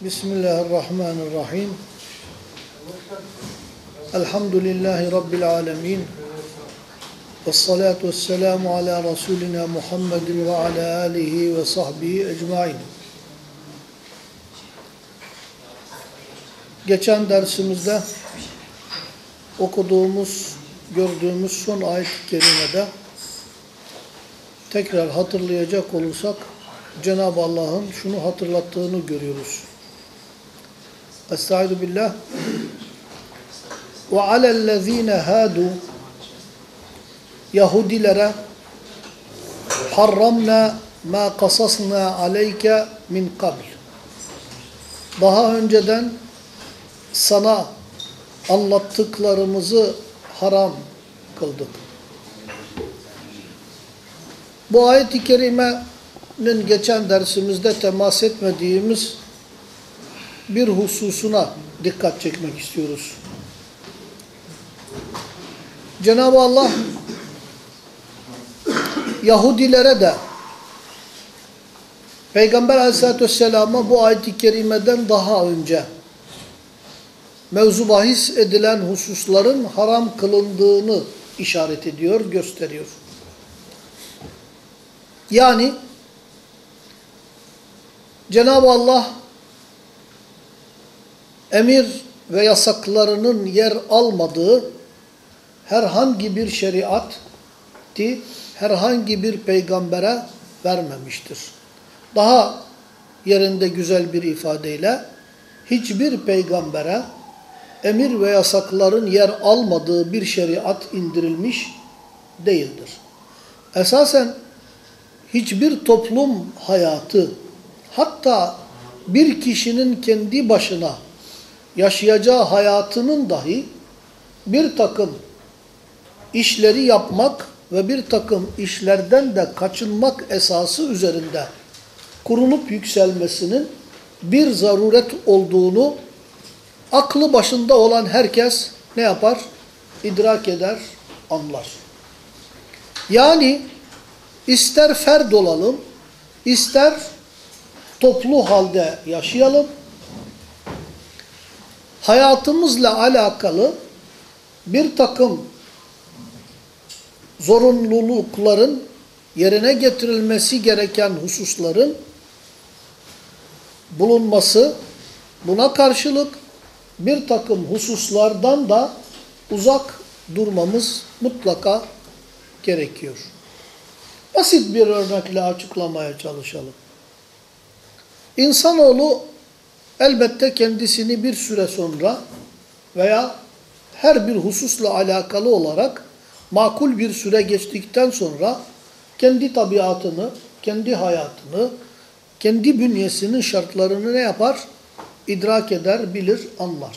Bismillahirrahmanirrahim. Elhamdülillahi Rabbil alemin. Vessalatu vesselamu ala Resulina Muhammedin ve ala alihi ve sahbihi ecmain. Geçen dersimizde okuduğumuz, gördüğümüz son ayet-i kerimede tekrar hatırlayacak olursak Cenab-ı Allah'ın şunu hatırlattığını görüyoruz. Estaizu billah. Ve alellezine hadu Yahudilere harramna ma kasasna aleyke min kabl. Daha önceden sana anlattıklarımızı haram kıldık. Bu ayet-i kerimenin geçen dersimizde temas etmediğimiz bir hususuna dikkat çekmek istiyoruz. Cenab-ı Allah Yahudilere de Peygamber aleyhissalatü vesselama bu ayet-i kerimeden daha önce mevzu bahis edilen hususların haram kılındığını işaret ediyor, gösteriyor. Yani Cenab-ı Allah emir ve yasaklarının yer almadığı herhangi bir şeriatı herhangi bir peygambere vermemiştir. Daha yerinde güzel bir ifadeyle hiçbir peygambere emir ve yasakların yer almadığı bir şeriat indirilmiş değildir. Esasen hiçbir toplum hayatı hatta bir kişinin kendi başına yaşayacağı hayatının dahi bir takım işleri yapmak ve bir takım işlerden de kaçınmak esası üzerinde kurulup yükselmesinin bir zaruret olduğunu aklı başında olan herkes ne yapar? İdrak eder, anlar. Yani ister ferd olalım, ister toplu halde yaşayalım, hayatımızla alakalı bir takım zorunlulukların yerine getirilmesi gereken hususların bulunması, buna karşılık bir takım hususlardan da uzak durmamız mutlaka gerekiyor. Basit bir örnekle açıklamaya çalışalım. İnsanoğlu elbette kendisini bir süre sonra veya her bir hususla alakalı olarak makul bir süre geçtikten sonra kendi tabiatını, kendi hayatını, kendi bünyesinin şartlarını ne yapar? İdrak eder, bilir, anlar.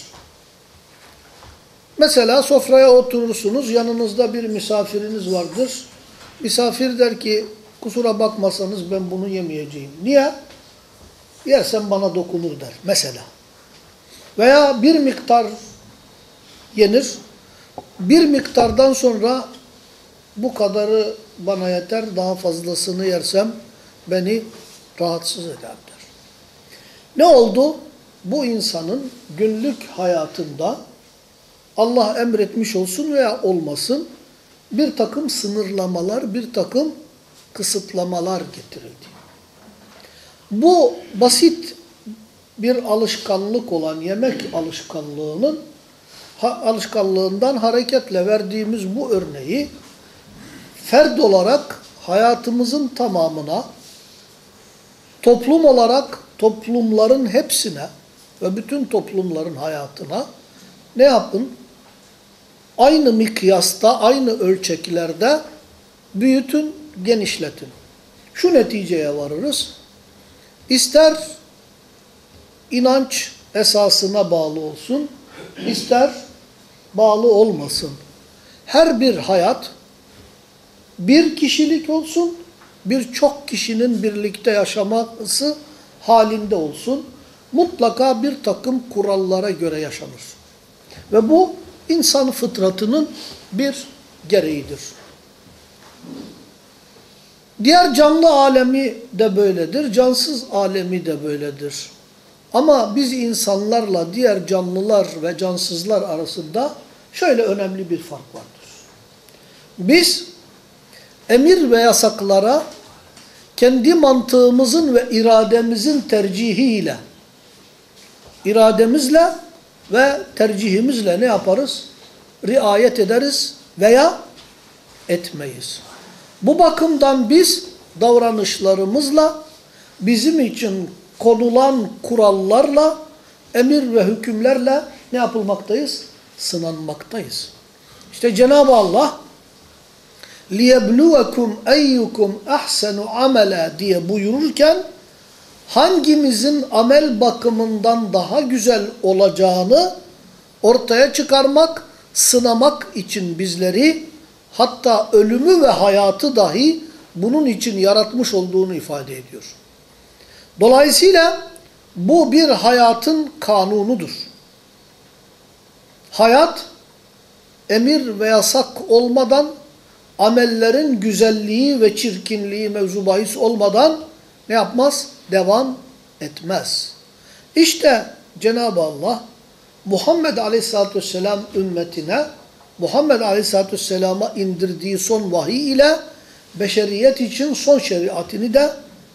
Mesela sofraya oturursunuz, yanınızda bir misafiriniz vardır. Misafir der ki, kusura bakmasanız ben bunu yemeyeceğim. Niye? Yersen bana dokunur der mesela. Veya bir miktar yenir, bir miktardan sonra bu kadarı bana yeter, daha fazlasını yersem beni rahatsız eder der. Ne oldu? Bu insanın günlük hayatında Allah emretmiş olsun veya olmasın bir takım sınırlamalar, bir takım kısıtlamalar getirildi. Bu basit bir alışkanlık olan yemek alışkanlığının alışkanlığından hareketle verdiğimiz bu örneği ferd olarak hayatımızın tamamına, toplum olarak toplumların hepsine ve bütün toplumların hayatına ne yapın? Aynı mikyasta, aynı ölçeklerde büyütün, genişletin. Şu neticeye varırız. İster inanç esasına bağlı olsun, ister bağlı olmasın. Her bir hayat bir kişilik olsun, birçok kişinin birlikte yaşaması halinde olsun. Mutlaka bir takım kurallara göre yaşanır. Ve bu insan fıtratının bir gereğidir. Diğer canlı alemi de böyledir, cansız alemi de böyledir. Ama biz insanlarla diğer canlılar ve cansızlar arasında şöyle önemli bir fark vardır. Biz emir ve yasaklara kendi mantığımızın ve irademizin tercihiyle, irademizle ve tercihimizle ne yaparız? Riayet ederiz veya etmeyiz. Bu bakımdan biz davranışlarımızla bizim için konulan kurallarla, emir ve hükümlerle ne yapılmaktayız? Sınanmaktayız. İşte Cenab-ı Allah لِيَبْلُوَكُمْ اَيُّكُمْ اَحْسَنُ عَمَلًا diye buyururken hangimizin amel bakımından daha güzel olacağını ortaya çıkarmak, sınamak için bizleri hatta ölümü ve hayatı dahi bunun için yaratmış olduğunu ifade ediyor. Dolayısıyla bu bir hayatın kanunudur. Hayat emir ve yasak olmadan amellerin güzelliği ve çirkinliği mevzu bahis olmadan ne yapmaz? Devam etmez. İşte Cenab-ı Allah Muhammed Aleyhisselatü Vesselam ümmetine Muhammed Aleyhisselatü Vesselam'a indirdiği son vahiy ile beşeriyet için son şeriatini de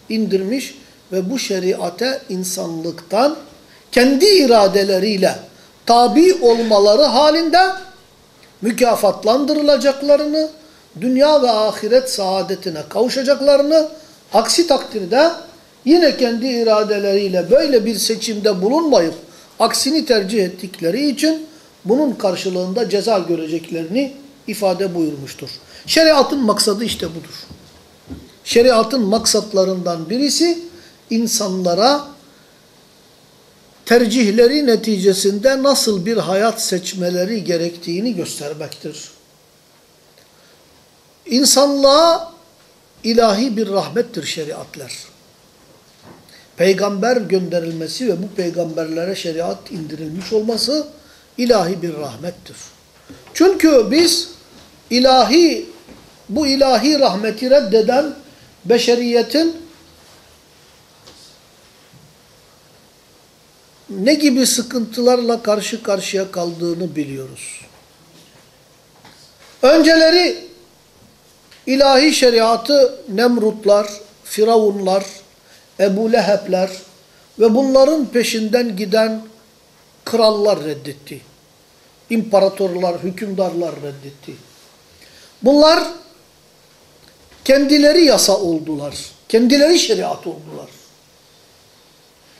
indirmiş ve bu şeriate insanlıktan kendi iradeleriyle tabi olmaları halinde mükafatlandırılacaklarını, dünya ve ahiret saadetine kavuşacaklarını, aksi takdirde yine kendi iradeleriyle böyle bir seçimde bulunmayıp aksini tercih ettikleri için bunun karşılığında ceza göreceklerini ifade buyurmuştur. Şeriatın maksadı işte budur. Şeriatın maksatlarından birisi insanlara tercihleri neticesinde nasıl bir hayat seçmeleri gerektiğini göstermektir. İnsanlığa ilahi bir rahmettir şeriatlar. Peygamber gönderilmesi ve bu peygamberlere şeriat indirilmiş olması ilahi bir rahmettir. Çünkü biz ilahi, bu ilahi rahmeti reddeden beşeriyetin ne gibi sıkıntılarla karşı karşıya kaldığını biliyoruz. Önceleri ilahi şeriatı Nemrutlar, Firavunlar, Ebu Lehebler ve bunların peşinden giden krallar reddetti. İmparatorlar, hükümdarlar reddetti. Bunlar kendileri yasa oldular. Kendileri şeriat oldular.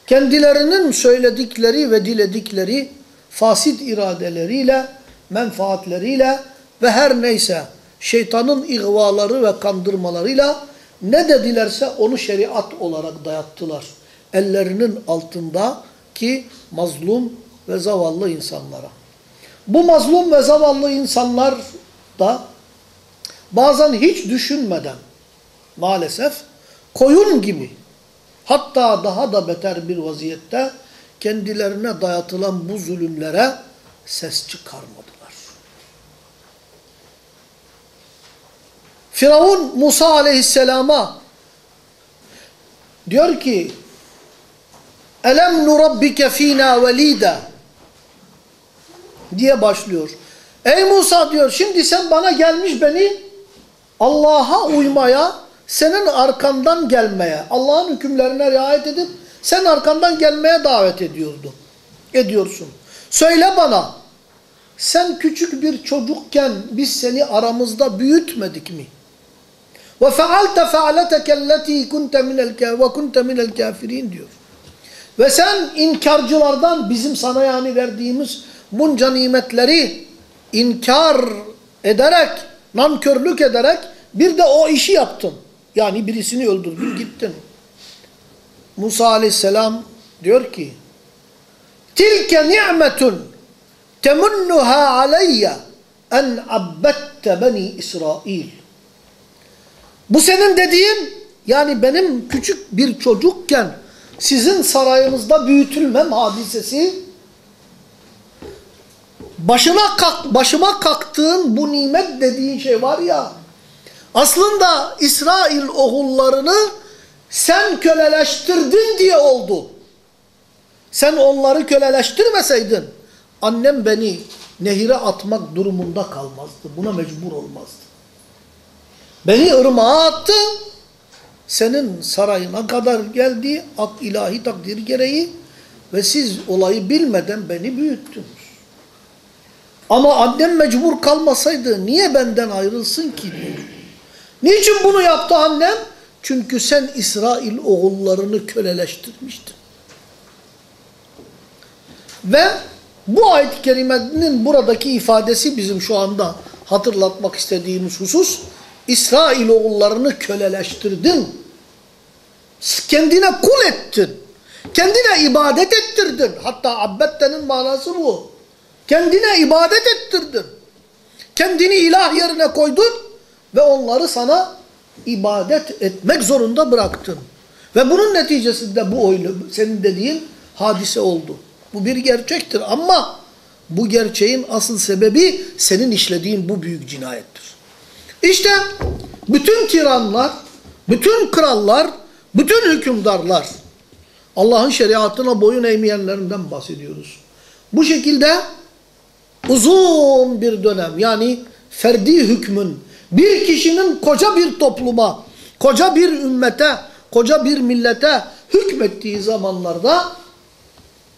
Kendilerinin söyledikleri ve diledikleri fasit iradeleriyle, menfaatleriyle ve her neyse şeytanın ihvaları ve kandırmalarıyla ne dedilerse onu şeriat olarak dayattılar. Ellerinin altında ki mazlum ve zavallı insanlara. Bu mazlum ve zavallı insanlar da bazen hiç düşünmeden maalesef koyun gibi hatta daha da beter bir vaziyette kendilerine dayatılan bu zulümlere ses çıkarmadılar. Firavun Musa aleyhisselama diyor ki Elem nurabbike fina velida diye başlıyor. Ey Musa diyor şimdi sen bana gelmiş beni Allah'a uymaya, senin arkandan gelmeye, Allah'ın hükümlerine riayet edip sen arkandan gelmeye davet ediyordun. Ediyorsun. Söyle bana sen küçük bir çocukken biz seni aramızda büyütmedik mi? Ve fealte fealeteke elleti kunte minel ve kunte minel kafirin diyor. Ve sen inkarcılardan bizim sana yani verdiğimiz bunca nimetleri inkar ederek, nankörlük ederek bir de o işi yaptın. Yani birisini öldürdün gittin. Musa aleyhisselam diyor ki Tilke ni'metun temunnuha aleyye en abbette beni İsrail. Bu senin dediğin yani benim küçük bir çocukken sizin sarayınızda büyütülmem hadisesi başına kalk, başıma kalktığın bu nimet dediğin şey var ya aslında İsrail oğullarını sen köleleştirdin diye oldu. sen onları köleleştirmeseydin annem beni nehire atmak durumunda kalmazdı. Buna mecbur olmazdı. Beni ırmağa attı. Senin sarayına kadar geldi ak ilahi takdir gereği ve siz olayı bilmeden beni büyüttünüz. Ama annem mecbur kalmasaydı niye benden ayrılsın ki. Niçin bunu yaptı annem? Çünkü sen İsrail oğullarını köleleştirmiştin. Ve bu ayet-i kerimenin buradaki ifadesi bizim şu anda hatırlatmak istediğimiz husus, İsrail oğullarını köleleştirdin. Kendine kul ettin. Kendine ibadet ettirdin. Hatta abbettenin manası bu. Kendine ibadet ettirdin. Kendini ilah yerine koydun ve onları sana ibadet etmek zorunda bıraktın. Ve bunun neticesinde bu oyunu, senin dediğin hadise oldu. Bu bir gerçektir ama bu gerçeğin asıl sebebi senin işlediğin bu büyük cinayettir. İşte bütün tiranlar, bütün krallar, bütün hükümdarlar Allah'ın şeriatına boyun eğmeyenlerinden bahsediyoruz. Bu şekilde uzun bir dönem yani ferdi hükmün bir kişinin koca bir topluma, koca bir ümmete, koca bir millete hükmettiği zamanlarda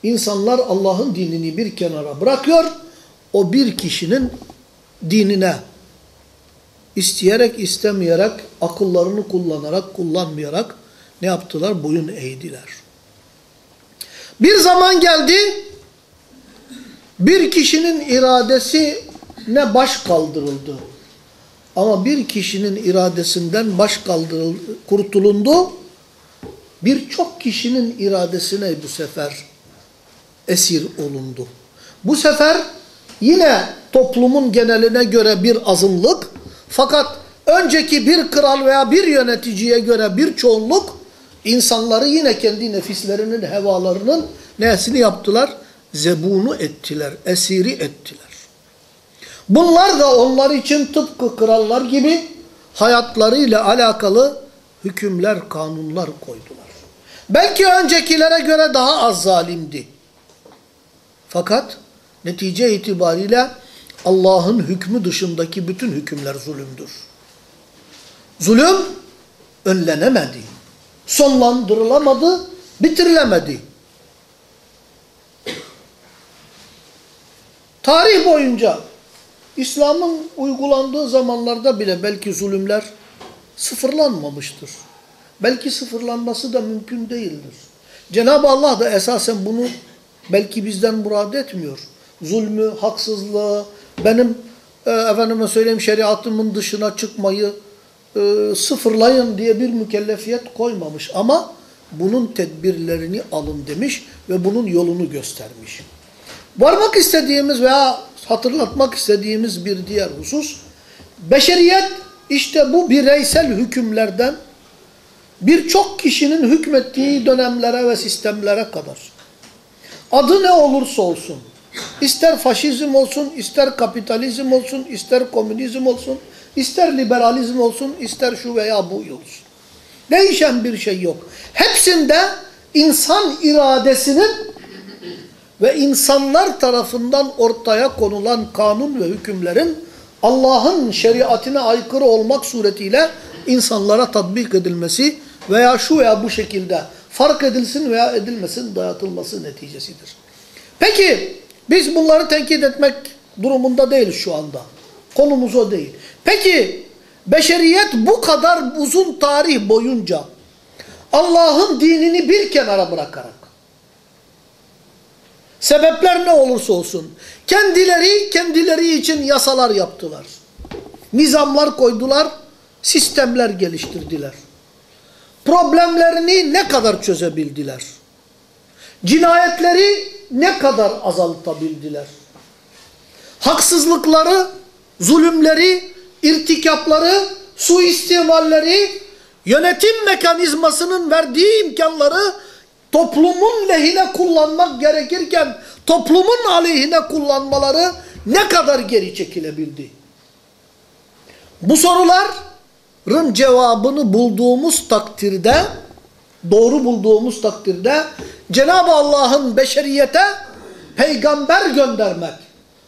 insanlar Allah'ın dinini bir kenara bırakıyor. O bir kişinin dinine isteyerek istemeyerek akıllarını kullanarak kullanmayarak ne yaptılar? Boyun eğdiler. Bir zaman geldi bir kişinin iradesi ne baş kaldırıldı. Ama bir kişinin iradesinden baş kaldırıldı, kurtulundu. Birçok kişinin iradesine bu sefer esir olundu. Bu sefer yine toplumun geneline göre bir azınlık fakat önceki bir kral veya bir yöneticiye göre bir çoğunluk insanları yine kendi nefislerinin, hevalarının nesini yaptılar? Zebunu ettiler, esiri ettiler. Bunlar da onlar için tıpkı krallar gibi hayatlarıyla alakalı hükümler, kanunlar koydular. Belki öncekilere göre daha az zalimdi. Fakat netice itibariyle Allah'ın hükmü dışındaki bütün hükümler zulümdür. Zulüm önlenemedi. Sonlandırılamadı, bitirilemedi. Tarih boyunca İslam'ın uygulandığı zamanlarda bile belki zulümler sıfırlanmamıştır. Belki sıfırlanması da mümkün değildir. Cenab-ı Allah da esasen bunu belki bizden murad etmiyor. Zulmü, haksızlığı, benim e, efendime söyleyeyim şeriatımın dışına çıkmayı e, sıfırlayın diye bir mükellefiyet koymamış. Ama bunun tedbirlerini alın demiş ve bunun yolunu göstermiş. Varmak istediğimiz veya hatırlatmak istediğimiz bir diğer husus, beşeriyet işte bu bireysel hükümlerden birçok kişinin hükmettiği dönemlere ve sistemlere kadar, adı ne olursa olsun, ister faşizm olsun, ister kapitalizm olsun, ister komünizm olsun, ister liberalizm olsun, ister şu veya bu olsun. Değişen bir şey yok. Hepsinde insan iradesinin ve insanlar tarafından ortaya konulan kanun ve hükümlerin Allah'ın şeriatine aykırı olmak suretiyle insanlara tatbik edilmesi veya şu veya bu şekilde fark edilsin veya edilmesin dayatılması neticesidir. Peki biz bunları tenkit etmek durumunda değiliz şu anda. Konumuz o değil. Peki beşeriyet bu kadar uzun tarih boyunca Allah'ın dinini bir kenara bırakarak Sebepler ne olursa olsun. Kendileri kendileri için yasalar yaptılar. Nizamlar koydular, sistemler geliştirdiler. Problemlerini ne kadar çözebildiler? Cinayetleri ne kadar azaltabildiler? Haksızlıkları, zulümleri, irtikapları, suistimalleri, yönetim mekanizmasının verdiği imkanları toplumun lehine kullanmak gerekirken toplumun aleyhine kullanmaları ne kadar geri çekilebildi? Bu soruların cevabını bulduğumuz takdirde doğru bulduğumuz takdirde Cenab-ı Allah'ın beşeriyete peygamber göndermek,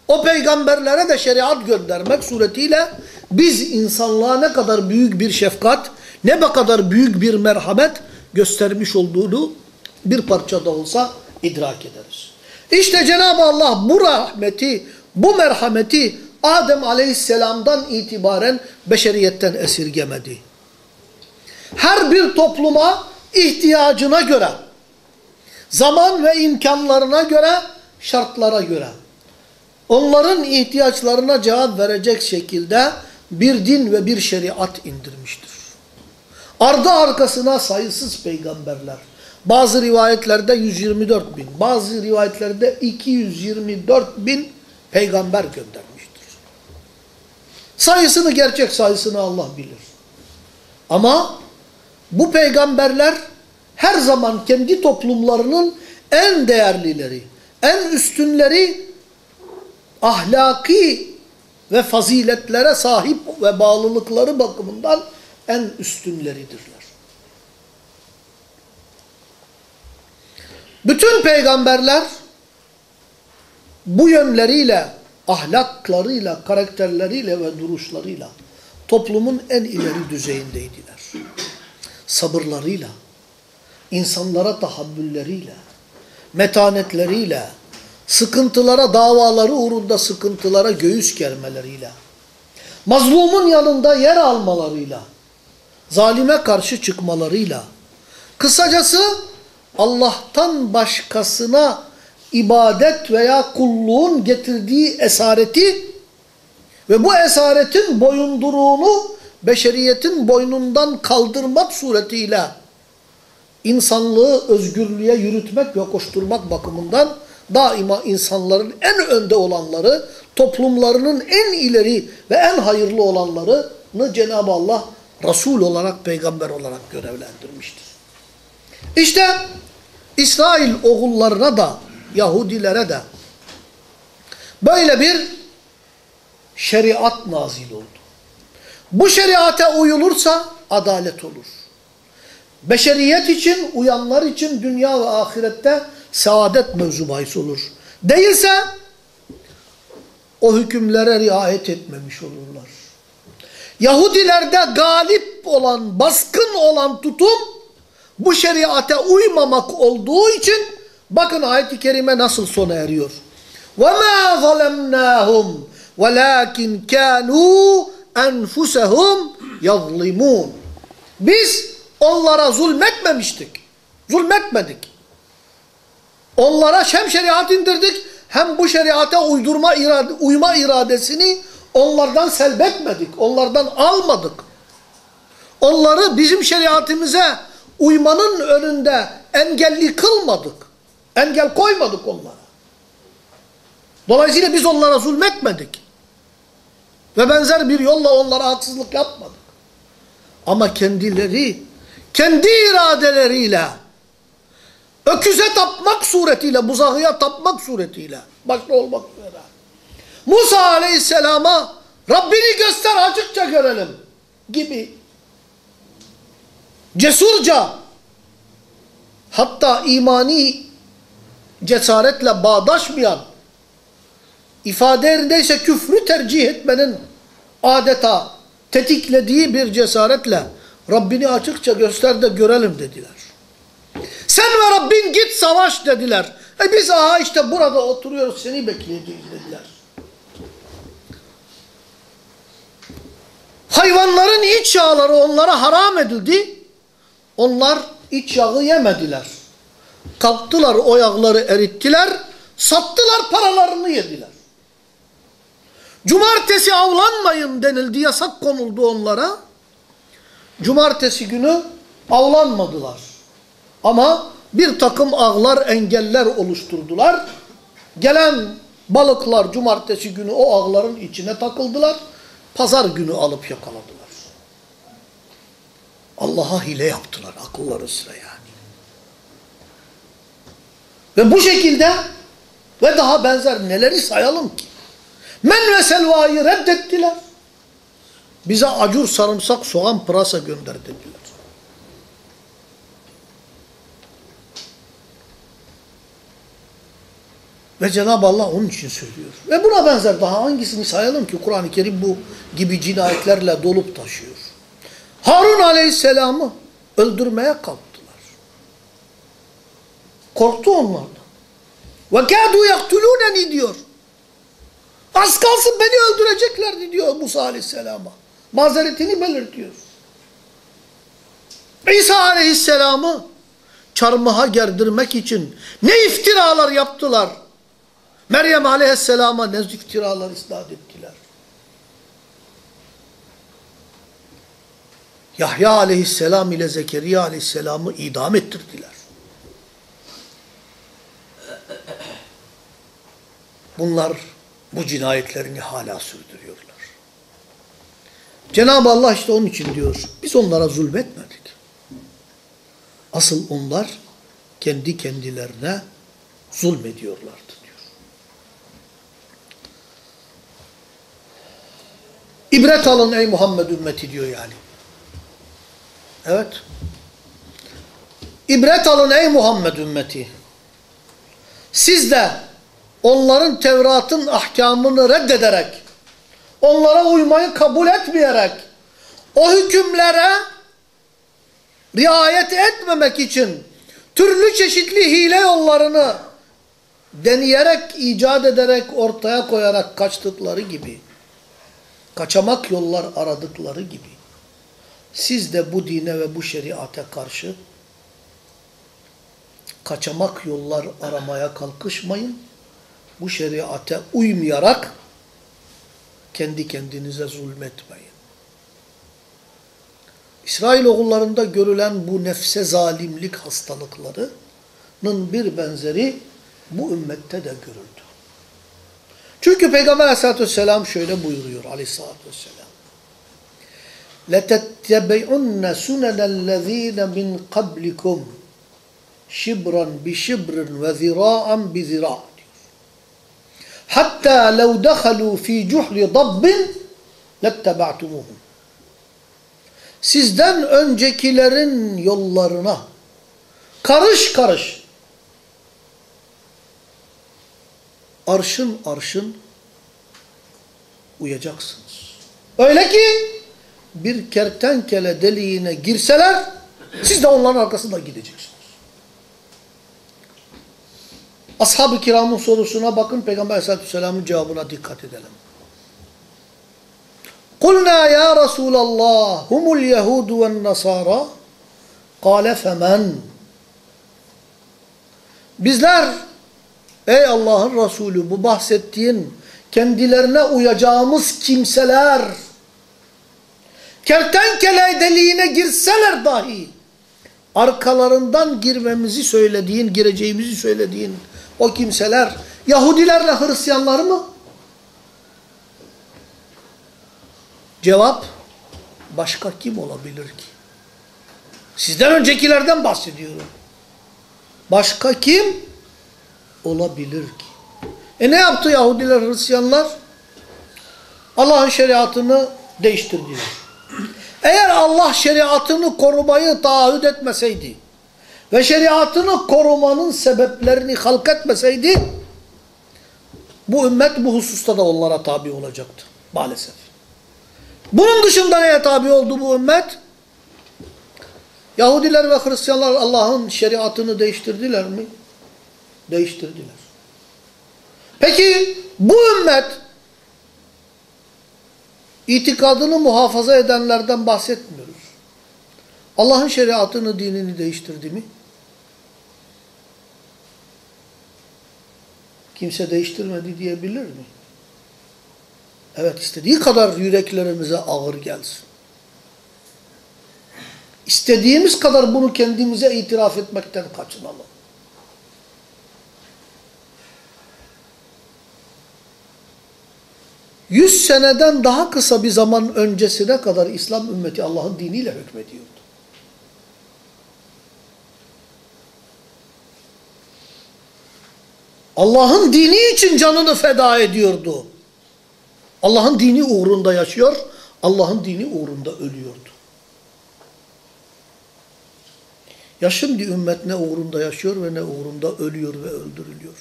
o peygamberlere de şeriat göndermek suretiyle biz insanlığa ne kadar büyük bir şefkat, ne kadar büyük bir merhamet göstermiş olduğunu bir parça da olsa idrak ederiz. İşte Cenab-ı Allah bu rahmeti, bu merhameti Adem aleyhisselamdan itibaren beşeriyetten esirgemedi. Her bir topluma ihtiyacına göre, zaman ve imkanlarına göre, şartlara göre, onların ihtiyaçlarına cevap verecek şekilde bir din ve bir şeriat indirmiştir. Ardı arkasına sayısız peygamberler. Bazı rivayetlerde 124 bin, bazı rivayetlerde 224 bin peygamber göndermiştir. Sayısını, gerçek sayısını Allah bilir. Ama bu peygamberler her zaman kendi toplumlarının en değerlileri, en üstünleri ahlaki ve faziletlere sahip ve bağlılıkları bakımından en üstünleridirler. Bütün peygamberler bu yönleriyle, ahlaklarıyla, karakterleriyle ve duruşlarıyla toplumun en ileri düzeyindeydiler. Sabırlarıyla, insanlara tahammülleriyle, metanetleriyle, sıkıntılara, davaları uğrunda sıkıntılara göğüs germeleriyle, mazlumun yanında yer almalarıyla, zalime karşı çıkmalarıyla, kısacası Allah'tan başkasına ibadet veya kulluğun getirdiği esareti ve bu esaretin boyunduruğunu beşeriyetin boynundan kaldırmak suretiyle insanlığı özgürlüğe yürütmek ve koşturmak bakımından daima insanların en önde olanları, toplumlarının en ileri ve en hayırlı olanlarını Cenab-ı Allah Resul olarak, peygamber olarak görevlendirmiştir. İşte İsrail oğullarına da, Yahudilere de böyle bir şeriat nazil oldu. Bu şeriate uyulursa adalet olur. Beşeriyet için, uyanlar için dünya ve ahirette saadet mevzu olur. Değilse o hükümlere riayet etmemiş olurlar. Yahudilerde galip olan, baskın olan tutum bu şeriate uymamak olduğu için bakın ayet-i kerime nasıl sona eriyor. وَمَا ظَلَمْنَاهُمْ وَلَاكِنْ كَانُوا أَنْفُسَهُمْ يَظْلِمُونَ Biz onlara zulmetmemiştik. Zulmetmedik. Onlara hem şeriat indirdik hem bu şeriata uydurma irade, uyma iradesini onlardan selbetmedik. Onlardan almadık. Onları bizim şeriatimize uymanın önünde engelli kılmadık. Engel koymadık onlara. Dolayısıyla biz onlara zulmetmedik. Ve benzer bir yolla onlara haksızlık yapmadık. Ama kendileri, kendi iradeleriyle, öküze tapmak suretiyle, buzağıya tapmak suretiyle, başta olmak üzere. Musa aleyhisselama Rabbini göster açıkça görelim gibi cesurca hatta imani cesaretle bağdaşmayan ifade yerindeyse küfrü tercih etmenin adeta tetiklediği bir cesaretle Rabbini açıkça göster de görelim dediler. Sen ve Rabbin git savaş dediler. E biz aha işte burada oturuyoruz seni bekleyeceğiz dediler. Hayvanların iç yağları onlara haram edildi. Onlar iç yağı yemediler. Kalktılar o yağları erittiler. Sattılar paralarını yediler. Cumartesi avlanmayın denildi yasak konuldu onlara. Cumartesi günü avlanmadılar. Ama bir takım ağlar engeller oluşturdular. Gelen balıklar cumartesi günü o ağların içine takıldılar. Pazar günü alıp yakaladılar. Allah'a hile yaptılar akılları sıra yani. Ve bu şekilde ve daha benzer neleri sayalım ki? Men ve selvayı reddettiler. Bize acur, sarımsak, soğan, pırasa gönderdiler. Ve Cenab-ı Allah onun için söylüyor. Ve buna benzer daha hangisini sayalım ki Kur'an-ı Kerim bu gibi cinayetlerle dolup taşıyor. Harun aleyhisselamı öldürmeye kalktılar. Korktu onlardan. Kâdû yaktulûneni diyor. Az kalsın beni öldüreceklerdi diyor Musa aleyhisselama. Mazeretini belirtiyor. İsa aleyhisselamı çarmıha gerdirmek için ne iftiralar yaptılar. Meryem aleyhisselama ne iftiralar isnat ettiler. Yahya aleyhisselam ile Zekeriya aleyhisselamı idam ettirdiler. Bunlar bu cinayetlerini hala sürdürüyorlar. Cenab-ı Allah işte onun için diyor, biz onlara zulmetmedik. Asıl onlar kendi kendilerine zulmediyorlardı diyor. İbret alın ey Muhammed ümmeti diyor yani. Evet. İbret alın ey Muhammed ümmeti. Siz de onların Tevrat'ın ahkamını reddederek, onlara uymayı kabul etmeyerek, o hükümlere riayet etmemek için türlü çeşitli hile yollarını deneyerek, icat ederek, ortaya koyarak kaçtıkları gibi, kaçamak yollar aradıkları gibi, siz de bu dine ve bu şeriate karşı kaçamak yollar aramaya kalkışmayın. Bu şeriate uymayarak kendi kendinize zulmetmeyin. İsrail oğullarında görülen bu nefse zalimlik hastalıklarının bir benzeri bu ümmette de görüldü. Çünkü Peygamber aleyhissalatü vesselam şöyle buyuruyor aleyhissalatü vesselam. لَتَتَّبِعُنَّ سُنَنَ الَّذ۪ينَ مِنْ قَبْلِكُمْ شِبْرًا بِشِبْرٍ وَذِرَاءً بِذِرَاءٍ Hatta lev dehalu fi cuhri dabbin letteba'tumuhum. Sizden öncekilerin yollarına karış karış arşın arşın uyacaksınız. Öyle ki bir kertenkele deliğine girseler siz de onların arkasında gideceksiniz. Ashab-ı kiramın sorusuna bakın Peygamber aleyhissalatü vesselamın cevabına dikkat edelim. قُلْنَا يَا رَسُولَ اللّٰهِ هُمُ الْيَهُودُ وَالنَّصَارَى قَالَ فَمَنْ Bizler ey Allah'ın Resulü bu bahsettiğin kendilerine uyacağımız kimseler kertenkele deliğine girseler dahi arkalarından girmemizi söylediğin, gireceğimizi söylediğin o kimseler Yahudilerle Hristiyanlar mı? Cevap başka kim olabilir ki? Sizden öncekilerden bahsediyorum. Başka kim olabilir ki? E ne yaptı Yahudiler, Hristiyanlar? Allah'ın şeriatını değiştirdiler. Eğer Allah şeriatını korumayı taahhüt etmeseydi ve şeriatını korumanın sebeplerini halk etmeseydi bu ümmet bu hususta da onlara tabi olacaktı maalesef. Bunun dışında neye tabi oldu bu ümmet? Yahudiler ve Hristiyanlar Allah'ın şeriatını değiştirdiler mi? Değiştirdiler. Peki bu ümmet itikadını muhafaza edenlerden bahsetmiyoruz. Allah'ın şeriatını, dinini değiştirdi mi? Kimse değiştirmedi diyebilir mi? Evet istediği kadar yüreklerimize ağır gelsin. İstediğimiz kadar bunu kendimize itiraf etmekten kaçınalım. Yüz seneden daha kısa bir zaman öncesine kadar İslam ümmeti Allah'ın diniyle hükmediyordu. Allah'ın dini için canını feda ediyordu. Allah'ın dini uğrunda yaşıyor, Allah'ın dini uğrunda ölüyordu. Ya şimdi ümmet ne uğrunda yaşıyor ve ne uğrunda ölüyor ve öldürülüyor.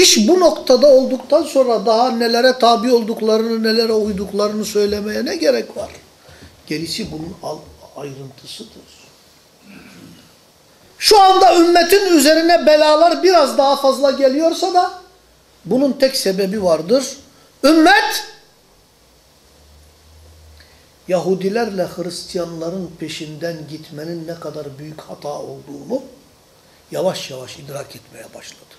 İş bu noktada olduktan sonra daha nelere tabi olduklarını, nelere uyduklarını söylemeye ne gerek var? Gerisi bunun ayrıntısıdır. Şu anda ümmetin üzerine belalar biraz daha fazla geliyorsa da bunun tek sebebi vardır. Ümmet Yahudilerle Hristiyanların peşinden gitmenin ne kadar büyük hata olduğunu yavaş yavaş idrak etmeye başladı.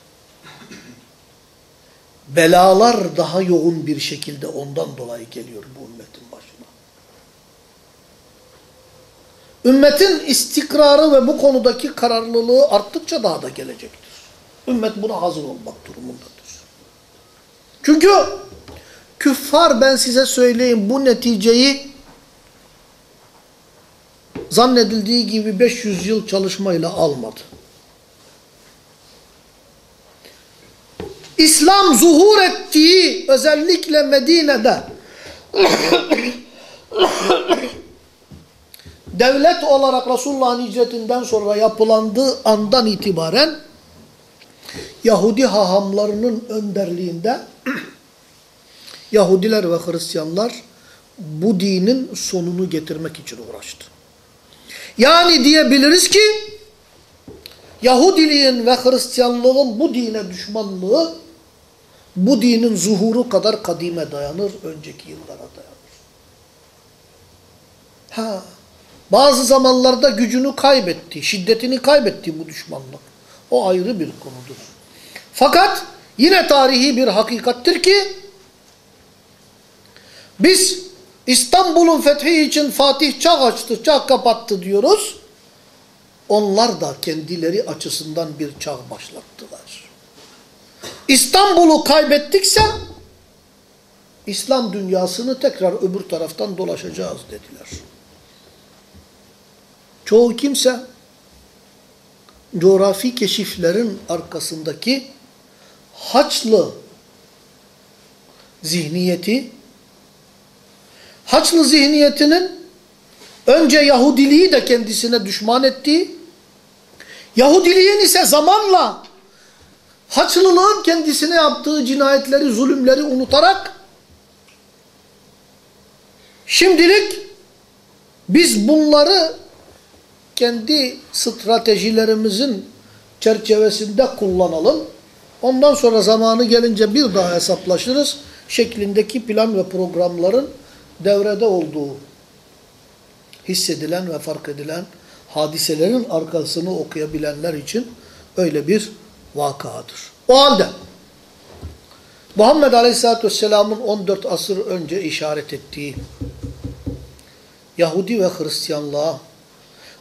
Belalar daha yoğun bir şekilde ondan dolayı geliyor bu ümmetin başına. Ümmetin istikrarı ve bu konudaki kararlılığı arttıkça daha da gelecektir. Ümmet buna hazır olmak durumundadır. Çünkü küffar ben size söyleyeyim bu neticeyi zannedildiği gibi 500 yıl çalışmayla almadı. İslam zuhur ettiği özellikle Medine'de devlet olarak Resulullah'ın hicretinden sonra yapılandığı andan itibaren Yahudi hahamlarının önderliğinde Yahudiler ve Hristiyanlar bu dinin sonunu getirmek için uğraştı. Yani diyebiliriz ki Yahudiliğin ve Hristiyanlığın bu dine düşmanlığı bu dinin zuhuru kadar kadime dayanır, önceki yıllara dayanır. Ha, bazı zamanlarda gücünü kaybetti, şiddetini kaybetti bu düşmanlık. O ayrı bir konudur. Fakat yine tarihi bir hakikattir ki biz İstanbul'un fethi için Fatih çağ açtı, çağ kapattı diyoruz. Onlar da kendileri açısından bir çağ başlattılar. İstanbul'u kaybettikse İslam dünyasını tekrar öbür taraftan dolaşacağız dediler. Çoğu kimse coğrafi keşiflerin arkasındaki Haçlı zihniyeti Haçlı zihniyetinin önce Yahudiliği de kendisine düşman ettiği, Yahudiliğin ise zamanla Haçlılığın kendisine yaptığı cinayetleri, zulümleri unutarak şimdilik biz bunları kendi stratejilerimizin çerçevesinde kullanalım. Ondan sonra zamanı gelince bir daha hesaplaşırız şeklindeki plan ve programların devrede olduğu hissedilen ve fark edilen hadiselerin arkasını okuyabilenler için öyle bir vakadır. O halde Muhammed Aleyhisselatü Vesselam'ın 14 asır önce işaret ettiği Yahudi ve Hristiyanlığa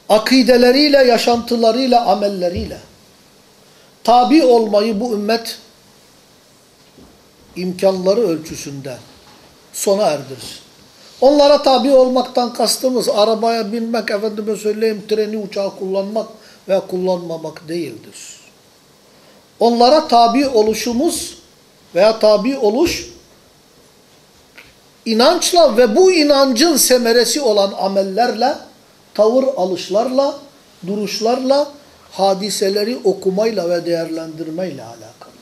akideleriyle, yaşantılarıyla, amelleriyle tabi olmayı bu ümmet imkanları ölçüsünde sona erdirir. Onlara tabi olmaktan kastımız arabaya binmek, efendime söyleyeyim treni uçağı kullanmak veya kullanmamak değildir. Onlara tabi oluşumuz veya tabi oluş inançla ve bu inancın semeresi olan amellerle, tavır alışlarla, duruşlarla, hadiseleri okumayla ve değerlendirmeyle alakalıdır.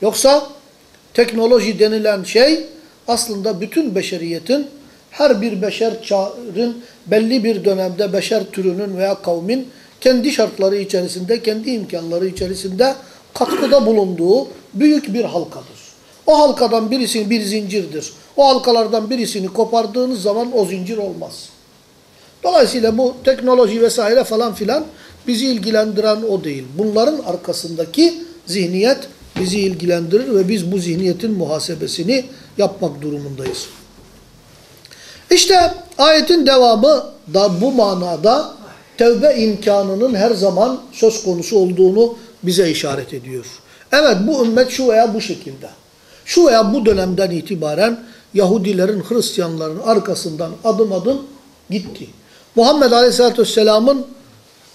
Yoksa teknoloji denilen şey aslında bütün beşeriyetin her bir beşer çağın belli bir dönemde beşer türünün veya kavmin kendi şartları içerisinde, kendi imkanları içerisinde katkıda bulunduğu büyük bir halkadır. O halkadan birisi bir zincirdir. O halkalardan birisini kopardığınız zaman o zincir olmaz. Dolayısıyla bu teknoloji vesaire falan filan bizi ilgilendiren o değil. Bunların arkasındaki zihniyet bizi ilgilendirir ve biz bu zihniyetin muhasebesini yapmak durumundayız. İşte ayetin devamı da bu manada tevbe imkanının her zaman söz konusu olduğunu bize işaret ediyor. Evet bu ümmet şu veya bu şekilde. Şu veya bu dönemden itibaren Yahudilerin, Hristiyanların arkasından adım adım gitti. Muhammed Aleyhisselatü Vesselam'ın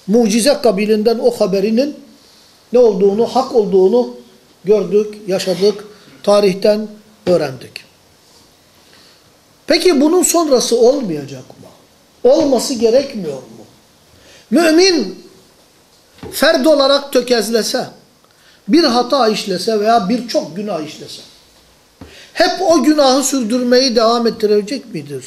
mucize kabilinden o haberinin ne olduğunu, hak olduğunu gördük, yaşadık, tarihten öğrendik. Peki bunun sonrası olmayacak mı? Olması gerekmiyor mu? Mümin ferd olarak tökezlese bir hata işlese veya birçok günah işlese hep o günahı sürdürmeyi devam ettirecek midir?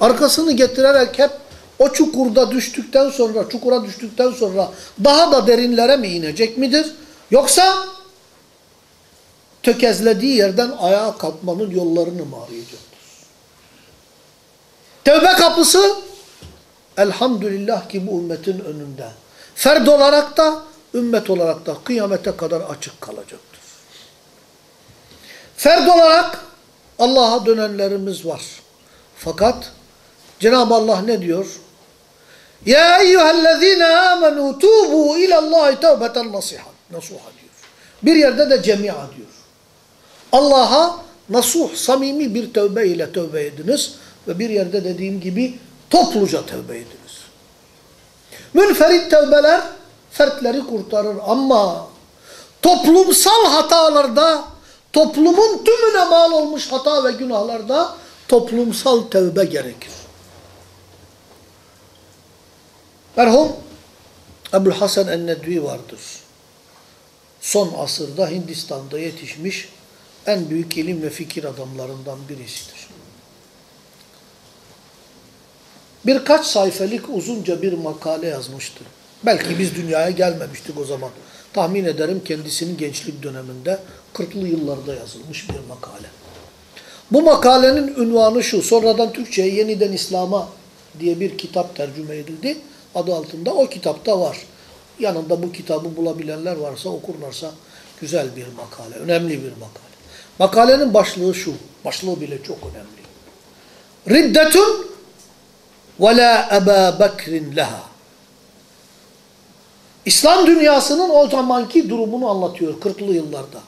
Arkasını getirerek hep o çukurda düştükten sonra, çukura düştükten sonra daha da derinlere mi inecek midir? Yoksa tökezlediği yerden ayağa kalkmanın yollarını mı arayacaktır? Tevbe kapısı elhamdülillah ki bu ümmetin önünde. Ferd olarak da, ümmet olarak da kıyamete kadar açık kalacaktır. Ferd olarak Allah'a dönenlerimiz var. Fakat Cenab-ı Allah ne diyor? Ya eyyühellezine amenu tubu ilallahi tevbeten nasiha. Nasuha diyor. Bir yerde de cemia diyor. Allah'a nasuh, samimi bir tövbe ile tövbe ediniz. Ve bir yerde dediğim gibi topluca tövbe ediniz. Münferit tövbeler fertleri kurtarır ama toplumsal hatalarda, toplumun tümüne mal olmuş hata ve günahlarda toplumsal tövbe gerekir. Merhum Ebu'l Hasan el-Nedvi vardır. Son asırda Hindistan'da yetişmiş en büyük ilim ve fikir adamlarından birisidir. Birkaç sayfalık uzunca bir makale yazmıştı. Belki biz dünyaya gelmemiştik o zaman. Tahmin ederim kendisinin gençlik döneminde 40'lı yıllarda yazılmış bir makale. Bu makalenin ünvanı şu, sonradan Türkçe'ye yeniden İslam'a diye bir kitap tercüme edildi. Adı altında o kitapta var. Yanında bu kitabı bulabilenler varsa okurlarsa güzel bir makale, önemli bir makale. Makalenin başlığı şu, başlığı bile çok önemli. Riddetun ve la Eba Bekrin leha. İslam dünyasının o zamanki durumunu anlatıyor 40'lı yıllarda.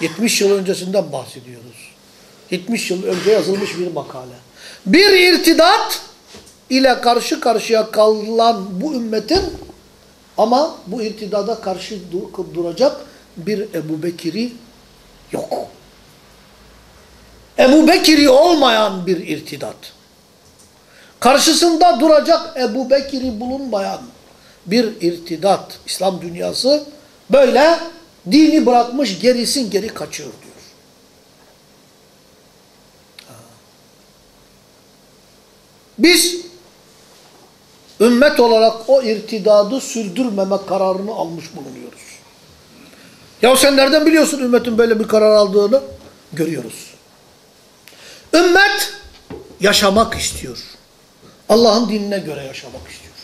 70 yıl öncesinden bahsediyoruz. 70 yıl önce yazılmış bir makale. Bir irtidat ile karşı karşıya kalan bu ümmetin ama bu irtidada karşı duracak bir Ebu Bekir'i yok. Ebu Bekir'i olmayan bir irtidat. Karşısında duracak Ebu Bekir'i bulunmayan bir irtidat. İslam dünyası böyle dini bırakmış gerisin geri kaçıyor diyor. Biz ümmet olarak o irtidadı sürdürmeme kararını almış bulunuyoruz. Ya sen nereden biliyorsun ümmetin böyle bir karar aldığını? Görüyoruz. Ümmet yaşamak istiyor. Allah'ın dinine göre yaşamak istiyor.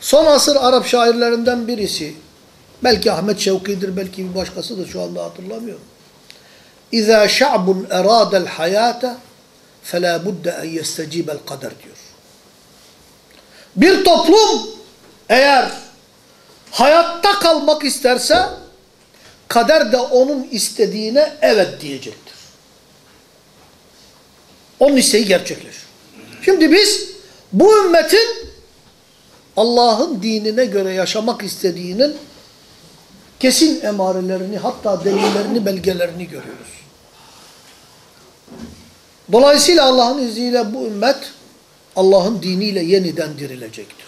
Son asır Arap şairlerinden birisi, belki Ahmet Şevki'dir, belki bir başkasıdır şu anda hatırlamıyorum. İza şa'bun eradel hayata fela budde en yestecibel kader diyor. Bir toplum eğer hayatta kalmak isterse kader de onun istediğine evet diyecektir. Onun isteği gerçekleşir. Şimdi biz bu ümmetin Allah'ın dinine göre yaşamak istediğinin kesin emarelerini hatta delillerini, belgelerini görüyoruz. Dolayısıyla Allah'ın izniyle bu ümmet Allah'ın diniyle yeniden dirilecektir.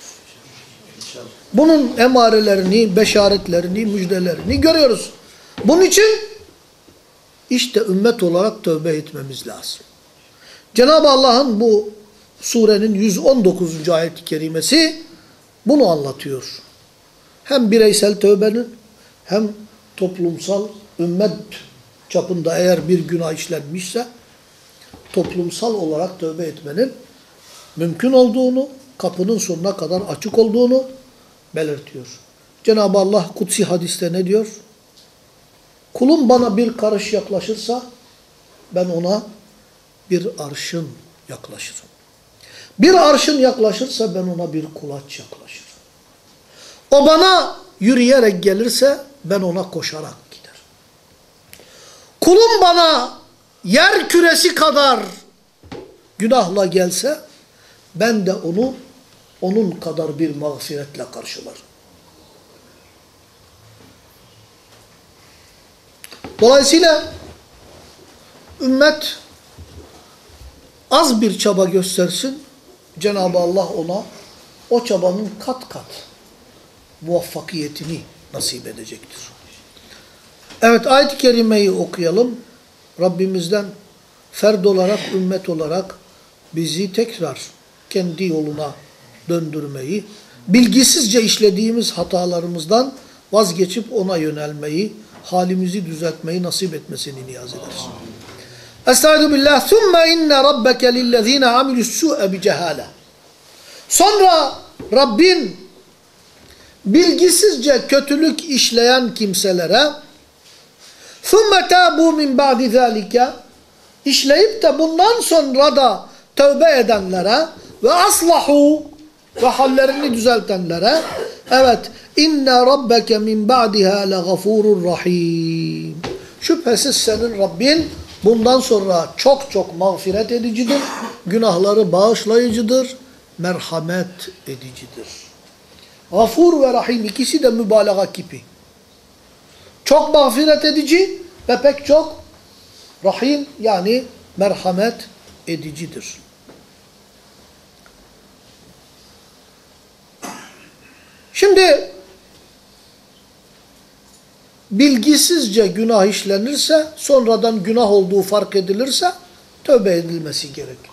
Bunun emarelerini, beşaretlerini, müjdelerini görüyoruz. Bunun için işte ümmet olarak tövbe etmemiz lazım. Cenab-ı Allah'ın bu surenin 119. ayet-i kerimesi bunu anlatıyor. Hem bireysel tövbenin hem toplumsal ümmet çapında eğer bir günah işlenmişse toplumsal olarak tövbe etmenin mümkün olduğunu, kapının sonuna kadar açık olduğunu belirtiyor. Cenab-ı Allah kutsi hadiste ne diyor? Kulum bana bir karış yaklaşırsa ben ona bir arşın yaklaşırım. Bir arşın yaklaşırsa ben ona bir kulaç yaklaşırım. O bana yürüyerek gelirse ben ona koşarak giderim. Kulum bana yer küresi kadar günahla gelse ben de onu onun kadar bir mağfiretle karşılarım. Dolayısıyla ümmet az bir çaba göstersin Cenab-ı Allah ona o çabanın kat kat muvaffakiyetini nasip edecektir. Evet ayet-i kerimeyi okuyalım. Rabbimizden ferd olarak, ümmet olarak bizi tekrar kendi yoluna döndürmeyi, bilgisizce işlediğimiz hatalarımızdan vazgeçip ona yönelmeyi, halimizi düzeltmeyi nasip etmesini niyaz ederiz. Estaizu billah. Thumme inne rabbeke lillezine amilus su'e bi cehale. Sonra Rabbin bilgisizce kötülük işleyen kimselere thumme tabu min ba'di zalike işleyip de bundan sonra da tövbe edenlere ve aslahu ve hallerini düzeltenlere evet inne rabbeke min ba'diha legafurur rahim. Şüphesiz senin Rabbin bundan sonra çok çok mağfiret edicidir. Günahları bağışlayıcıdır. Merhamet edicidir. Gafur ve Rahim ikisi de mübalağa kipi. Çok mağfiret edici ve pek çok Rahim yani merhamet edicidir. Şimdi bilgisizce günah işlenirse, sonradan günah olduğu fark edilirse tövbe edilmesi gerekir.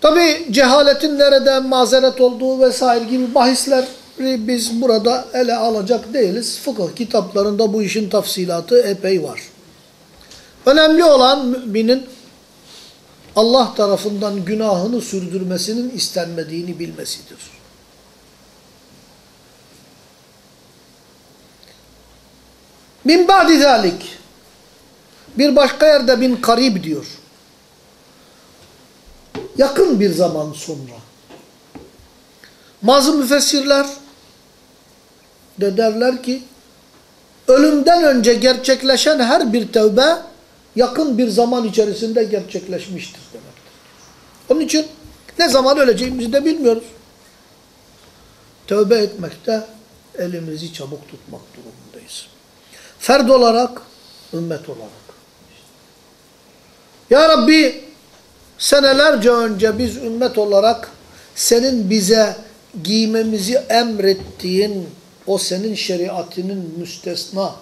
Tabi cehaletin nereden mazeret olduğu vesaire gibi bahisleri biz burada ele alacak değiliz. Fıkıh kitaplarında bu işin tafsilatı epey var. Önemli olan müminin Allah tarafından günahını sürdürmesinin istenmediğini bilmesidir. Min ba'di zalik. Bir başka yerde bin karib diyor. Yakın bir zaman sonra. Bazı müfessirler de derler ki ölümden önce gerçekleşen her bir tevbe yakın bir zaman içerisinde gerçekleşmiştir demektir. Onun için ne zaman öleceğimizi de bilmiyoruz. Tövbe etmekte elimizi çabuk tutmak durumundayız. Ferd olarak, ümmet olarak. Ya Rabbi senelerce önce biz ümmet olarak senin bize giymemizi emrettiğin o senin şeriatinin müstesna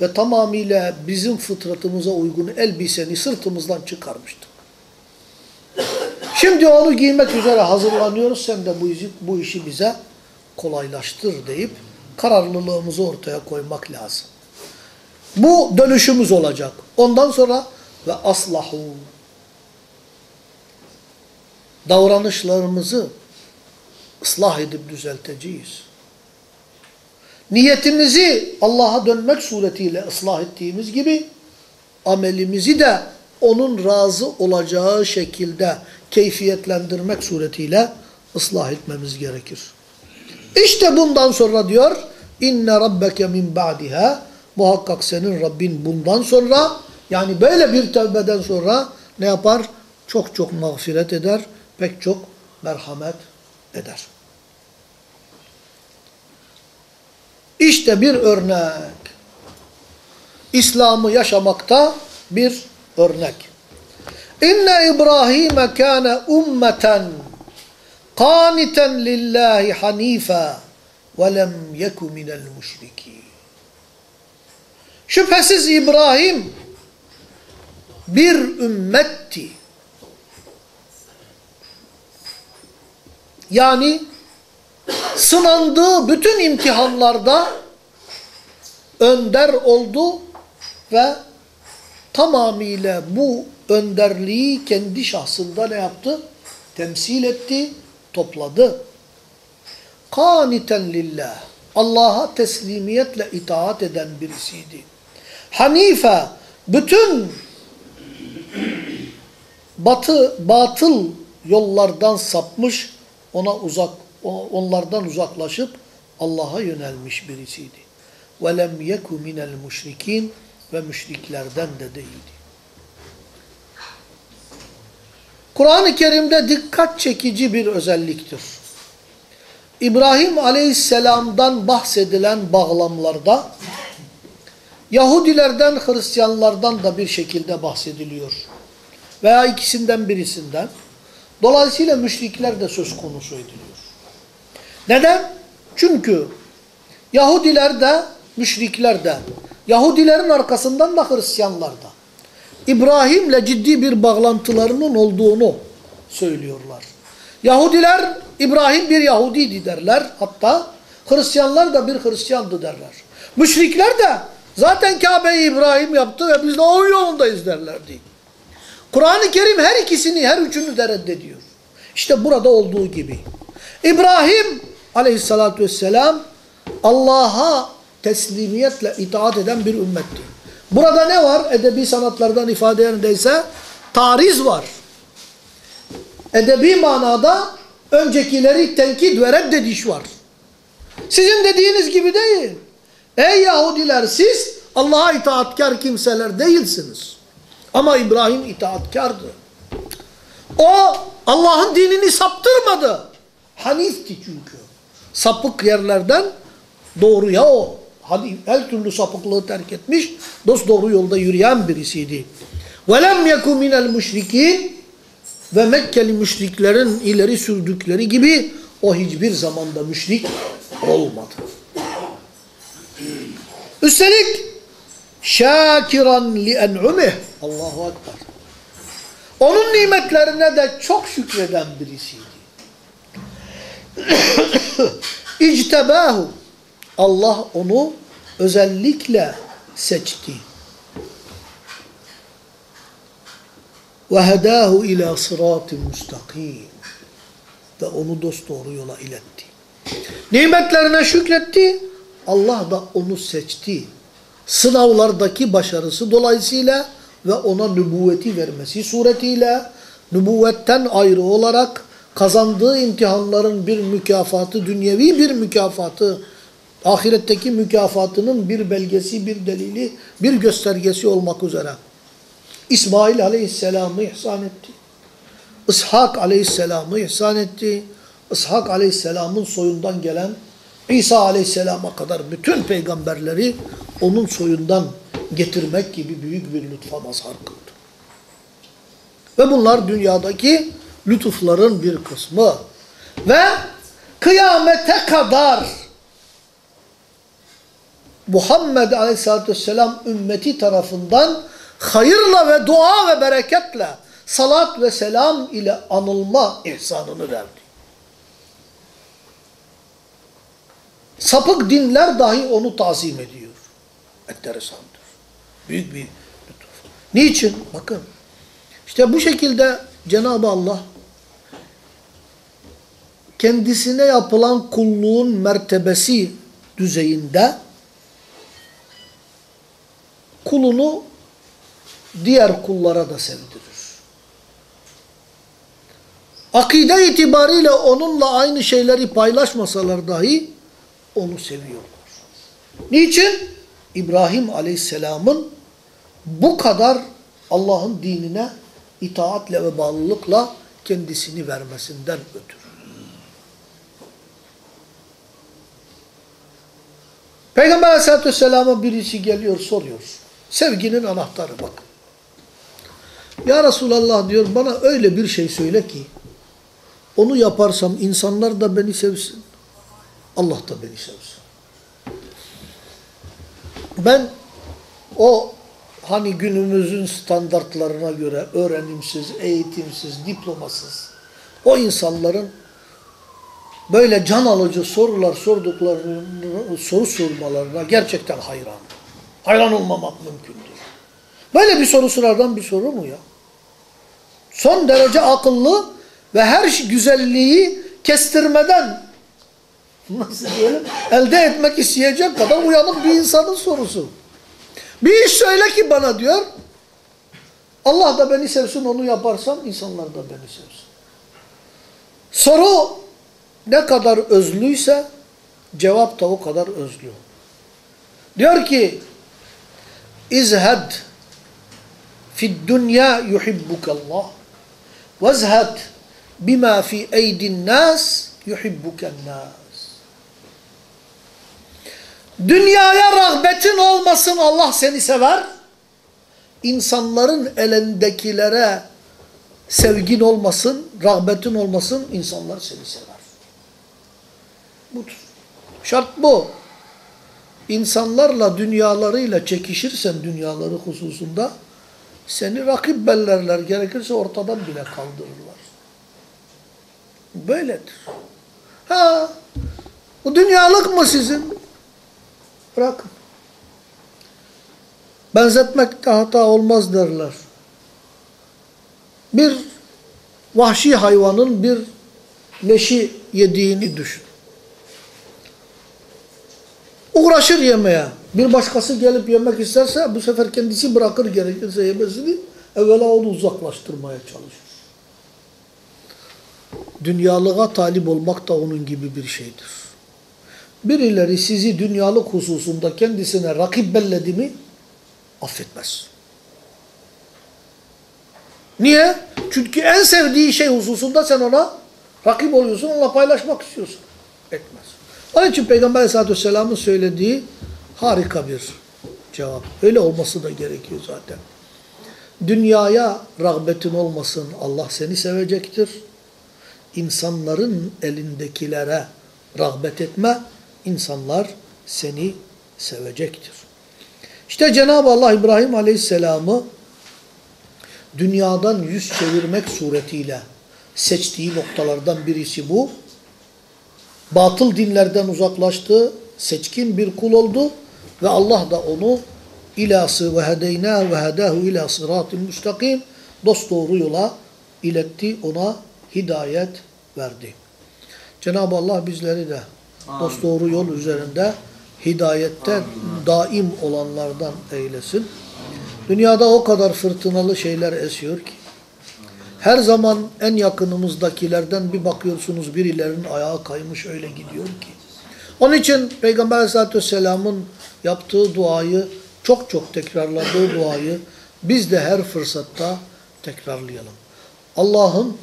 ve tamamıyla bizim fıtratımıza uygun elbiseni sırtımızdan çıkarmıştık. Şimdi onu giymek üzere hazırlanıyoruz. Sen de bu işi, bu işi bize kolaylaştır deyip kararlılığımızı ortaya koymak lazım. Bu dönüşümüz olacak. Ondan sonra ve aslahu davranışlarımızı ıslah edip düzelteceğiz. Niyetimizi Allah'a dönmek suretiyle ıslah ettiğimiz gibi amelimizi de onun razı olacağı şekilde keyfiyetlendirmek suretiyle ıslah etmemiz gerekir. İşte bundan sonra diyor inne rabbeke min ba'diha muhakkak senin Rabbin bundan sonra yani böyle bir tövbeden sonra ne yapar? Çok çok mağfiret eder, pek çok merhamet eder. İşte bir örnek. İslam'ı yaşamakta bir örnek. İnne İbrahim kâne ummeten qâniten lillahi hanifa lem yeku minel müşrikîn. Şüphesiz İbrahim bir ümmetti. Yani sınandığı bütün imtihanlarda önder oldu ve tamamıyla bu önderliği kendi şahsında ne yaptı? Temsil etti, topladı. Kaniten lillah. Allah'a teslimiyetle itaat eden birisiydi. Hanife bütün batı batıl yollardan sapmış, ona uzak onlardan uzaklaşıp Allah'a yönelmiş birisiydi. Ve lem yeku minel müşrikin ve müşriklerden de değildi. Kur'an-ı Kerim'de dikkat çekici bir özelliktir. İbrahim Aleyhisselam'dan bahsedilen bağlamlarda Yahudilerden, Hristiyanlardan da bir şekilde bahsediliyor. Veya ikisinden birisinden. Dolayısıyla müşrikler de söz konusu ediliyor. Neden? Çünkü Yahudiler de, müşrikler de, Yahudilerin arkasından da Hristiyanlar da İbrahim'le ciddi bir bağlantılarının olduğunu söylüyorlar. Yahudiler İbrahim bir Yahudiydi derler. Hatta Hristiyanlar da bir Hristiyandı derler. Müşrikler de zaten Kabe'yi İbrahim yaptı ve biz de onun yolundayız derlerdi. Kur'an-ı Kerim her ikisini, her üçünü de reddediyor. İşte burada olduğu gibi. İbrahim aleyhissalatü vesselam Allah'a teslimiyetle itaat eden bir ümmetti. Burada ne var? Edebi sanatlardan ifade yerindeyse tariz var. Edebi manada öncekileri tenkit ve reddediş var. Sizin dediğiniz gibi değil. Ey Yahudiler siz Allah'a itaatkar kimseler değilsiniz. Ama İbrahim itaatkardı. O Allah'ın dinini saptırmadı. Hanifti çünkü. Sapık yerlerden doğruya o. Hadi her türlü sapıklığı terk etmiş, dost doğru yolda yürüyen birisiydi. وَلَمْ يَكُ مِنَ الْمُشْرِكِينَ ve Mekkeli müşriklerin ileri sürdükleri gibi o hiçbir zamanda müşrik olmadı. Üstelik şakiran li en'umih Allahu Ekber. Onun nimetlerine de çok şükreden birisiydi. İctebahu Allah onu özellikle seçti. Ve hedahu ila sıratın müstakim. Ve onu dosdoğru yola iletti. Nimetlerine şükretti. Allah da onu seçti. Sınavlardaki başarısı dolayısıyla ve ona nübüvveti vermesi suretiyle nübüvvetten ayrı olarak kazandığı imtihanların bir mükafatı, dünyevi bir mükafatı, ahiretteki mükafatının bir belgesi, bir delili, bir göstergesi olmak üzere. İsmail aleyhisselamı ihsan etti. İshak aleyhisselamı ihsan etti. İshak aleyhisselamın soyundan gelen İsa aleyhisselama kadar bütün peygamberleri onun soyundan getirmek gibi büyük bir lütfa mazhar kıldı. Ve bunlar dünyadaki lütufların bir kısmı. Ve kıyamete kadar Muhammed Aleyhisselatü Vesselam ümmeti tarafından hayırla ve dua ve bereketle salat ve selam ile anılma ihsanını verdi. Sapık dinler dahi onu tazim ediyor. Enteresandır. Büyük bir lütuf. Niçin? Bakın. İşte bu şekilde Cenab-ı Allah kendisine yapılan kulluğun mertebesi düzeyinde kulunu diğer kullara da sevdirir. Akide itibariyle onunla aynı şeyleri paylaşmasalar dahi onu seviyorlar. Niçin? İbrahim Aleyhisselam'ın bu kadar Allah'ın dinine itaatle ve bağlılıkla kendisini vermesinden ötürü. Peygamber Aleyhisselatü Vesselam'a birisi geliyor soruyor. Sevginin anahtarı bak. Ya Resulallah diyor bana öyle bir şey söyle ki onu yaparsam insanlar da beni sevsin. Allah da beni sevsin. Ben o hani günümüzün standartlarına göre öğrenimsiz, eğitimsiz, diplomasız o insanların böyle can alıcı sorular sorduklarını, soru sormalarına gerçekten hayran. Hayran olmamak mümkün değil. Böyle bir soru sorardan bir soru mu ya? Son derece akıllı ve her güzelliği kestirmeden nasıl diyelim elde etmek isteyecek kadar uyanık bir insanın sorusu. Bir iş söyle ki bana diyor. Allah da beni sevsin onu yaparsam insanlar da beni sevsin. Soru ne kadar özlüyse cevap da o kadar özlü. Diyor ki İzhed fid dünya yuhibbukallah vezhed bima fi eydin nas yuhibbuken nas. Dünyaya rağbetin olmasın Allah seni sever. İnsanların elindekilere sevgin olmasın, rağbetin olmasın, insanlar seni sever. Budur. Şart bu. İnsanlarla, dünyalarıyla çekişirsen dünyaları hususunda seni rakip bellerler. Gerekirse ortadan bile kaldırırlar. Böyledir. Ha, bu dünyalık mı sizin? Bırakın. Benzetmekte hata olmaz derler. Bir vahşi hayvanın bir leşi yediğini düşün. Uğraşır yemeye. Bir başkası gelip yemek isterse bu sefer kendisi bırakır gerekirse yemesini evvela onu uzaklaştırmaya çalışır. Dünyalığa talip olmak da onun gibi bir şeydir. Birileri sizi dünyalık hususunda kendisine rakip belledi mi affetmez. Niye? Çünkü en sevdiği şey hususunda sen ona rakip oluyorsun, onunla paylaşmak istiyorsun. Etmez. Onun için Peygamber Aleyhisselatü Vesselam'ın söylediği harika bir cevap. Öyle olması da gerekiyor zaten. Dünyaya rağbetin olmasın Allah seni sevecektir. İnsanların elindekilere rağbet etme, insanlar seni sevecektir. İşte Cenab-ı Allah İbrahim Aleyhisselam'ı dünyadan yüz çevirmek suretiyle seçtiği noktalardan birisi bu. Batıl dinlerden uzaklaştı, seçkin bir kul oldu ve Allah da onu ilası ve hedeyna ve hedahu ila sıratil müstakim dost doğru yola iletti, ona hidayet verdi. Cenab-ı Allah bizleri de dost doğru yol üzerinde hidayette daim olanlardan eylesin. Dünyada o kadar fırtınalı şeyler esiyor ki. Her zaman en yakınımızdakilerden bir bakıyorsunuz birilerinin ayağı kaymış öyle gidiyor ki. Onun için Peygamber Aleyhisselatü Vesselam'ın yaptığı duayı, çok çok tekrarladığı duayı biz de her fırsatta tekrarlayalım. Allah'ım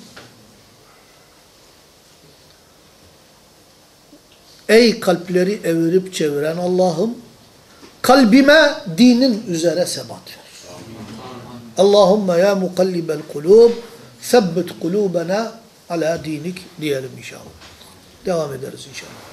ey kalpleri evirip çeviren Allah'ım kalbime dinin üzere sebat ver. Allahümme ya mukallibel kulub ثبت قلوبنا على دينك ديالهم إن شاء الله. دوام الدرس إن شاء الله.